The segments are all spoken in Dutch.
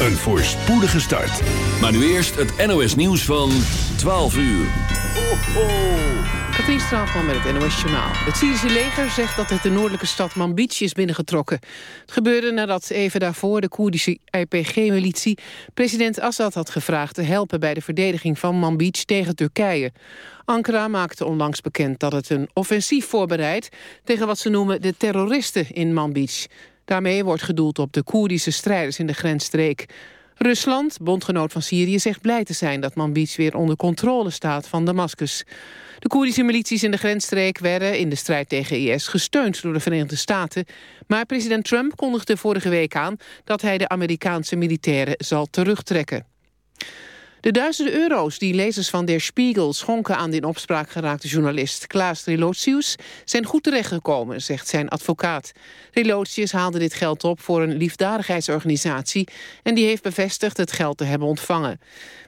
een voorspoedige start. Maar nu eerst het NOS nieuws van 12 uur. Ho, ho. Katrien Straatman met het NOS Journaal. Het Syrische leger zegt dat het de noordelijke stad Manbij is binnengetrokken. Het gebeurde nadat even daarvoor de Koerdische IPG-militie... president Assad had gevraagd te helpen bij de verdediging van Manbij tegen Turkije. Ankara maakte onlangs bekend dat het een offensief voorbereidt... tegen wat ze noemen de terroristen in Manbij. Daarmee wordt gedoeld op de Koerdische strijders in de grensstreek. Rusland, bondgenoot van Syrië, zegt blij te zijn dat Manbij weer onder controle staat van Damascus. De Koerdische milities in de grensstreek werden in de strijd tegen IS gesteund door de Verenigde Staten. Maar president Trump kondigde vorige week aan dat hij de Amerikaanse militairen zal terugtrekken. De duizenden euro's die lezers van Der Spiegel schonken aan de in opspraak geraakte journalist Klaas Relotius zijn goed terechtgekomen, zegt zijn advocaat. Relotius haalde dit geld op voor een liefdadigheidsorganisatie en die heeft bevestigd het geld te hebben ontvangen.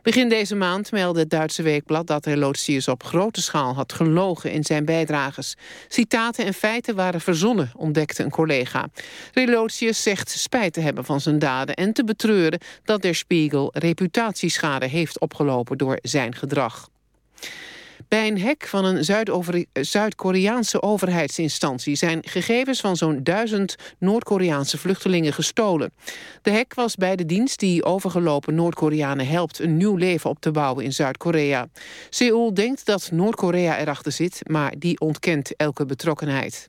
Begin deze maand meldde het Duitse Weekblad dat Relotius op grote schaal had gelogen in zijn bijdrages. Citaten en feiten waren verzonnen, ontdekte een collega. Relotius zegt spijt te hebben van zijn daden en te betreuren dat Der Spiegel reputatieschade heeft heeft opgelopen door zijn gedrag. Bij een hek van een Zuid-Koreaanse overheidsinstantie... zijn gegevens van zo'n duizend Noord-Koreaanse vluchtelingen gestolen. De hek was bij de dienst die overgelopen Noord-Koreanen helpt... een nieuw leven op te bouwen in Zuid-Korea. Seoul denkt dat Noord-Korea erachter zit... maar die ontkent elke betrokkenheid.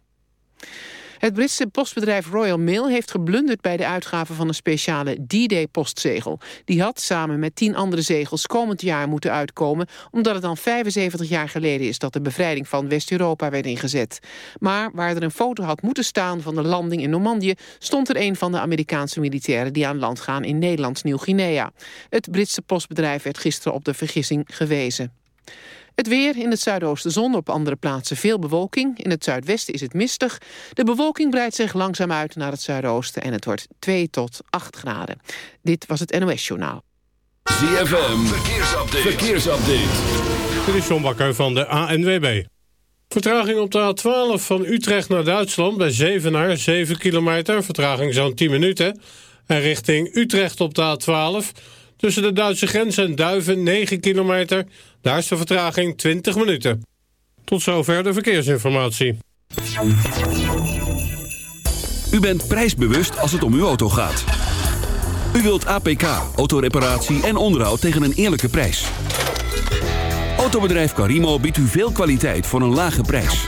Het Britse postbedrijf Royal Mail heeft geblunderd bij de uitgave van een speciale D-Day postzegel. Die had samen met tien andere zegels komend jaar moeten uitkomen, omdat het dan 75 jaar geleden is dat de bevrijding van West-Europa werd ingezet. Maar waar er een foto had moeten staan van de landing in Normandië, stond er een van de Amerikaanse militairen die aan land gaan in Nederlands Nieuw-Guinea. Het Britse postbedrijf werd gisteren op de vergissing gewezen. Het weer in het zuidoosten zon, op andere plaatsen veel bewolking. In het zuidwesten is het mistig. De bewolking breidt zich langzaam uit naar het zuidoosten... en het wordt 2 tot 8 graden. Dit was het NOS Journaal. ZFM, verkeersupdate. verkeersupdate. Dit is John Bakker van de ANWB. Vertraging op de A12 van Utrecht naar Duitsland bij Zevenaar, 7 kilometer. Vertraging zo'n 10 minuten. En richting Utrecht op de A12... Tussen de Duitse grens en Duiven 9 kilometer. Daar is de vertraging 20 minuten. Tot zover de verkeersinformatie. U bent prijsbewust als het om uw auto gaat. U wilt APK, autoreparatie en onderhoud tegen een eerlijke prijs. Autobedrijf Carimo biedt u veel kwaliteit voor een lage prijs.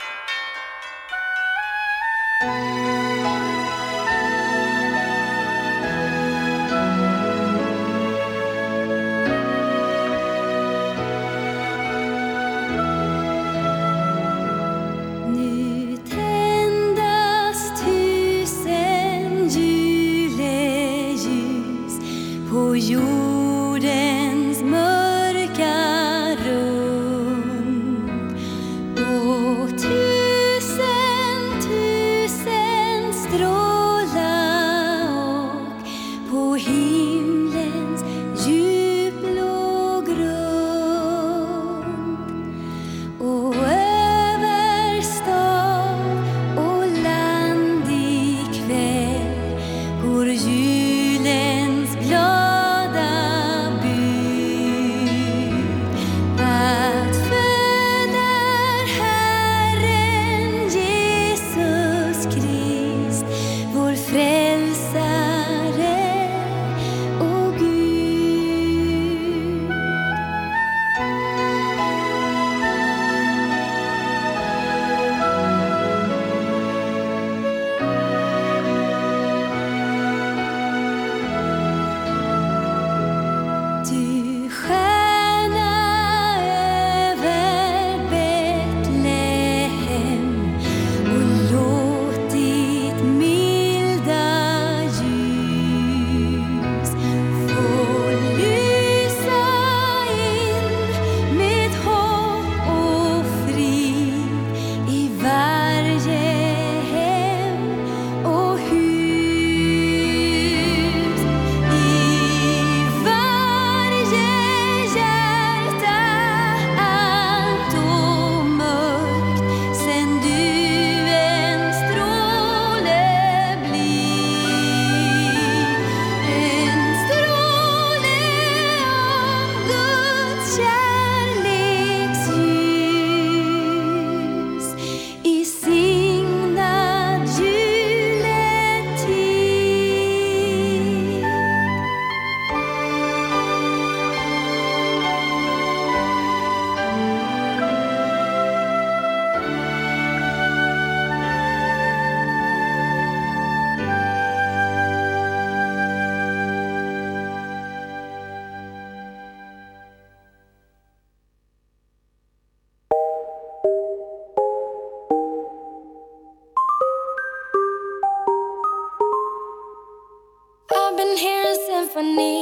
symphony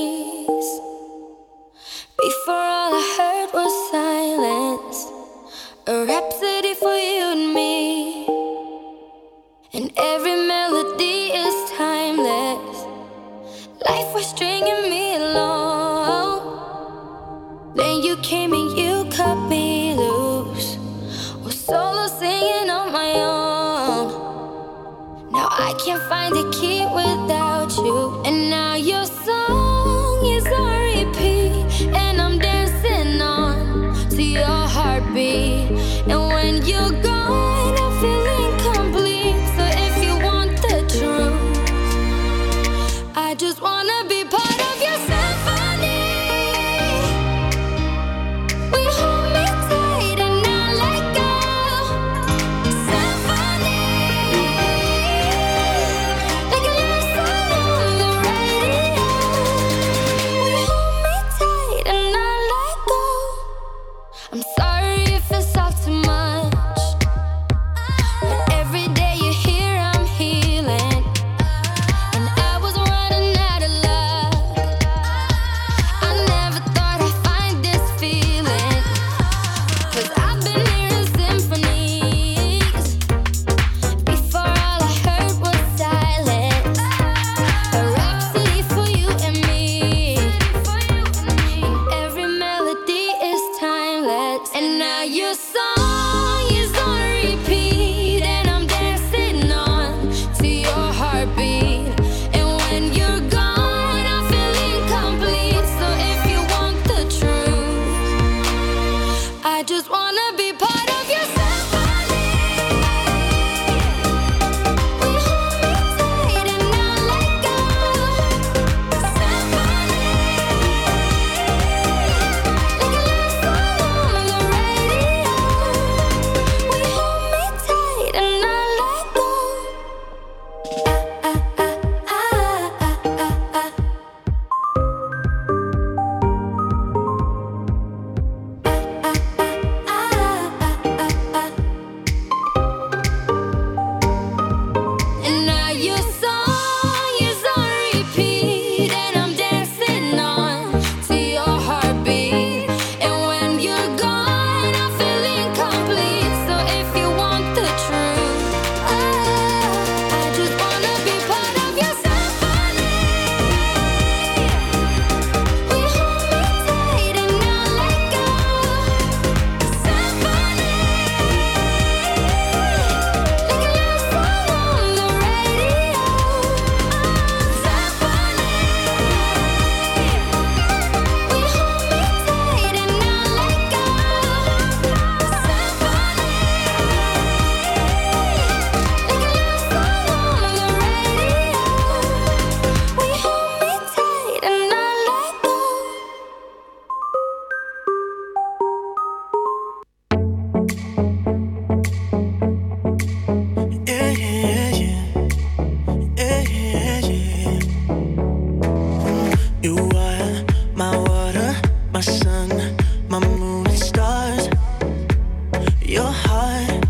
Your heart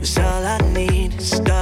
is all I need. Stop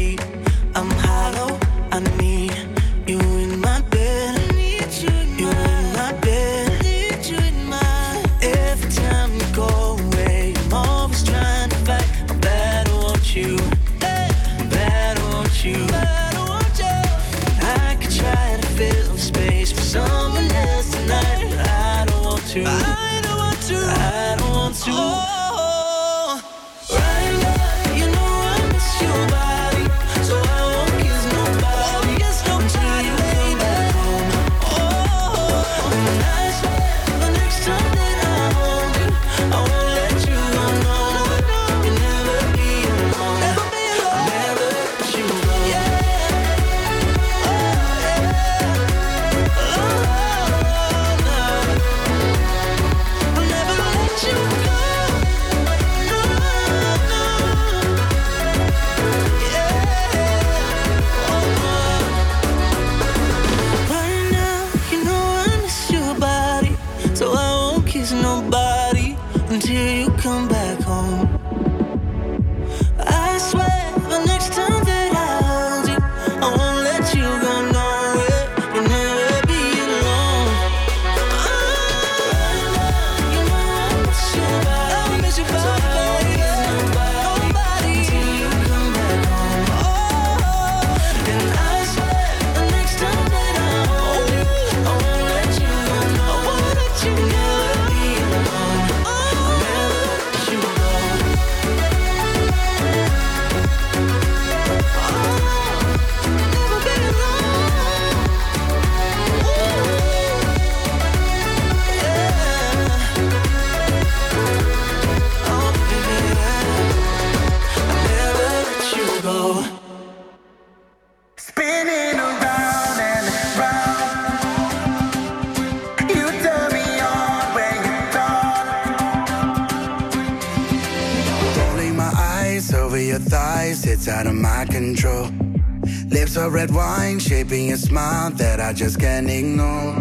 Just can't ignore.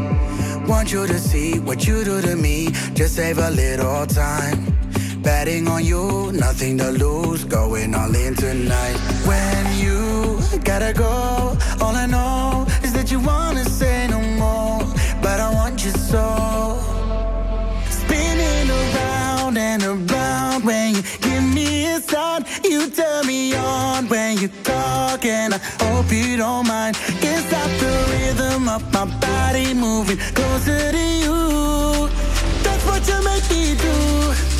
Want you to see what you do to me, just save a little time. Betting on you, nothing to lose, going all in tonight. When you gotta go, all I know is that you wanna say no more, but I want you so. Spinning around and around when you give me a sign, you turn me on when you I hope you don't mind. Can't stop the rhythm of my body moving closer to you. That's what you make me do.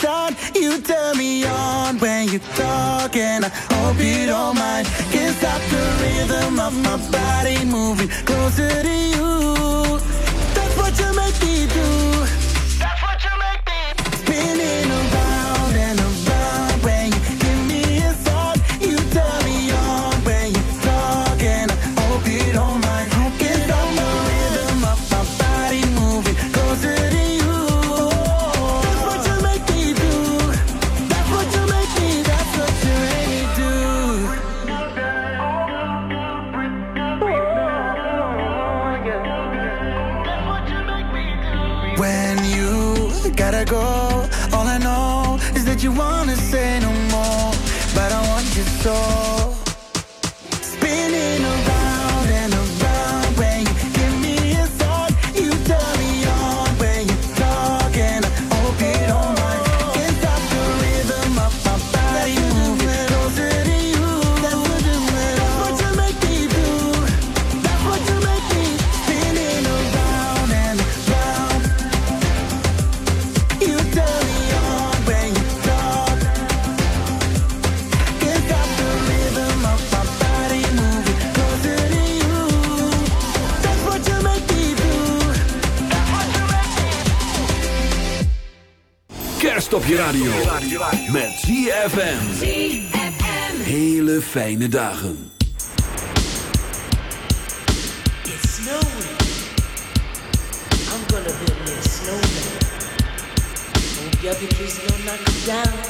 Me you turn me on when you talk, and I hope you don't mind. Can't stop the rhythm of my body moving closer to you. That's what you make me do. Je radio. Met ZFM. Hele fijne dagen. It's snowing. I'm gonna build me a snowman. Hope y'all get please don't knock it down.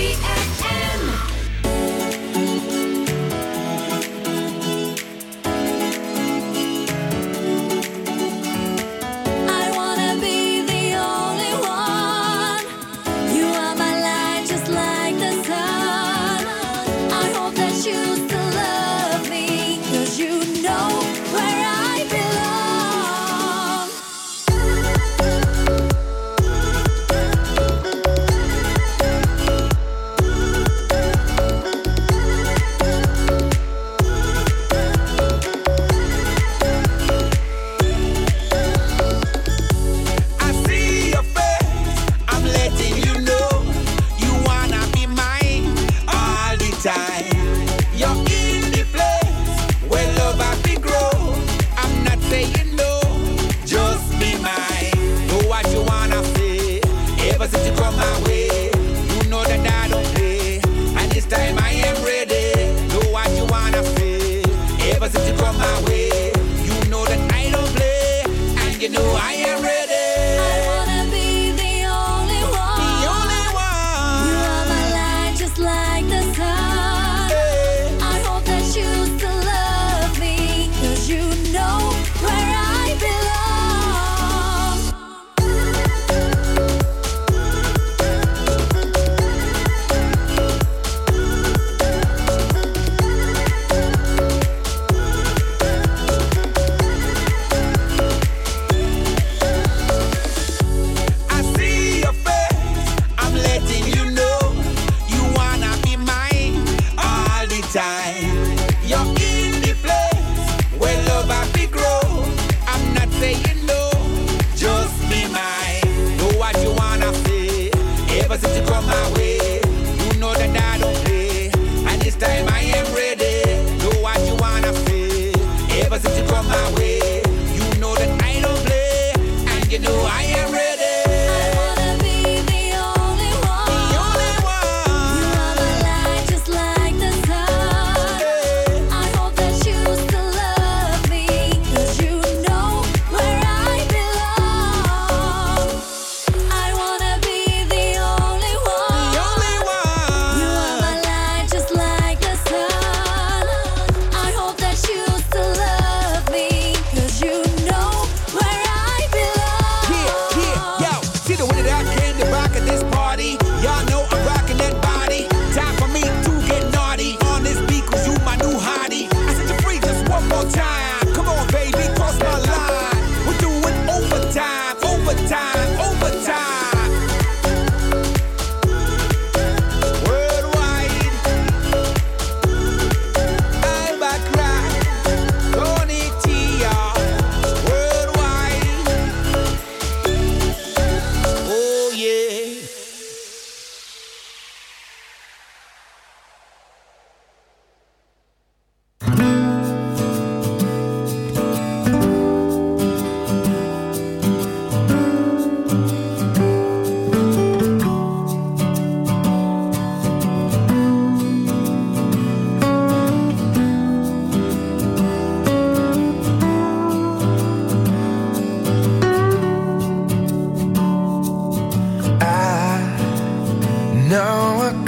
ZFM.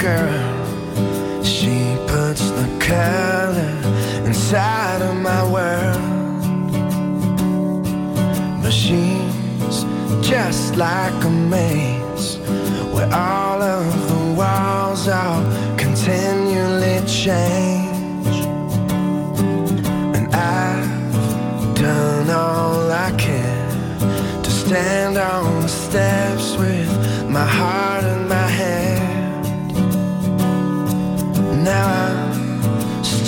girl. She puts the color inside of my world. Machines just like a maze where all of the walls are continually change. And I've done all I can to stand.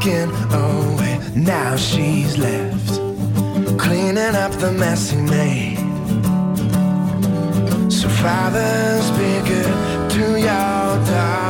walking away. Now she's left cleaning up the mess he made. So fathers, be good to your daughter.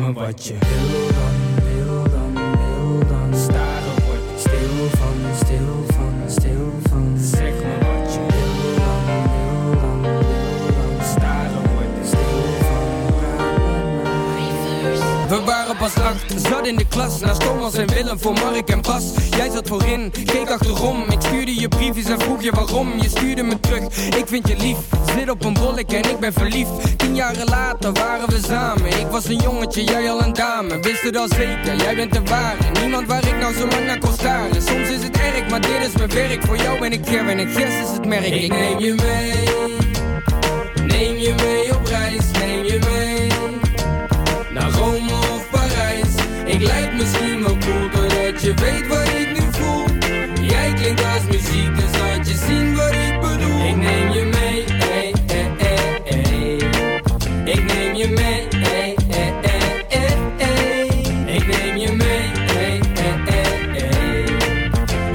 maar wat je wil dan, wil dan, wil dan. Staren wordt stil van, stil van, stil van. Zeg maar wat je wil dan, wil dan, wil dan. Staren wordt stil van. We waren pas acht, zat in de klas Naast Thomas en Willem voor Mark en Bas Jij zat voorin, keek achterom Ik stuurde je briefjes en vroeg je waarom Je stuurde me terug, ik vind je lief Zit op een bollek en ik ben verliefd jaren later waren we samen. Ik was een jongetje, jij al een dame. Wist het al zeker, jij bent de ware. Niemand waar ik nou zo lang naar kon staren. Soms is het erg, maar dit is mijn werk. Voor jou ben ik Kevin en Gers is het merk. Ik neem je mee.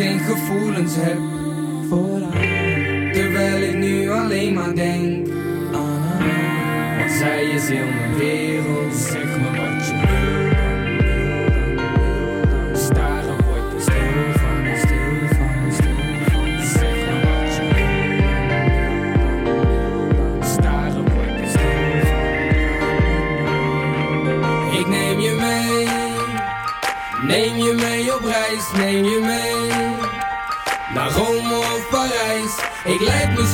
geen gevoelens heb. Terwijl ik nu alleen maar denk. Zij is heel mijn wereld. Zeg me wat je wil. Staren word je stil van, stil van, stil. Zeg me wat je wil. Staren word je stil. Ik neem je mee. Neem je mee op reis, neem je mee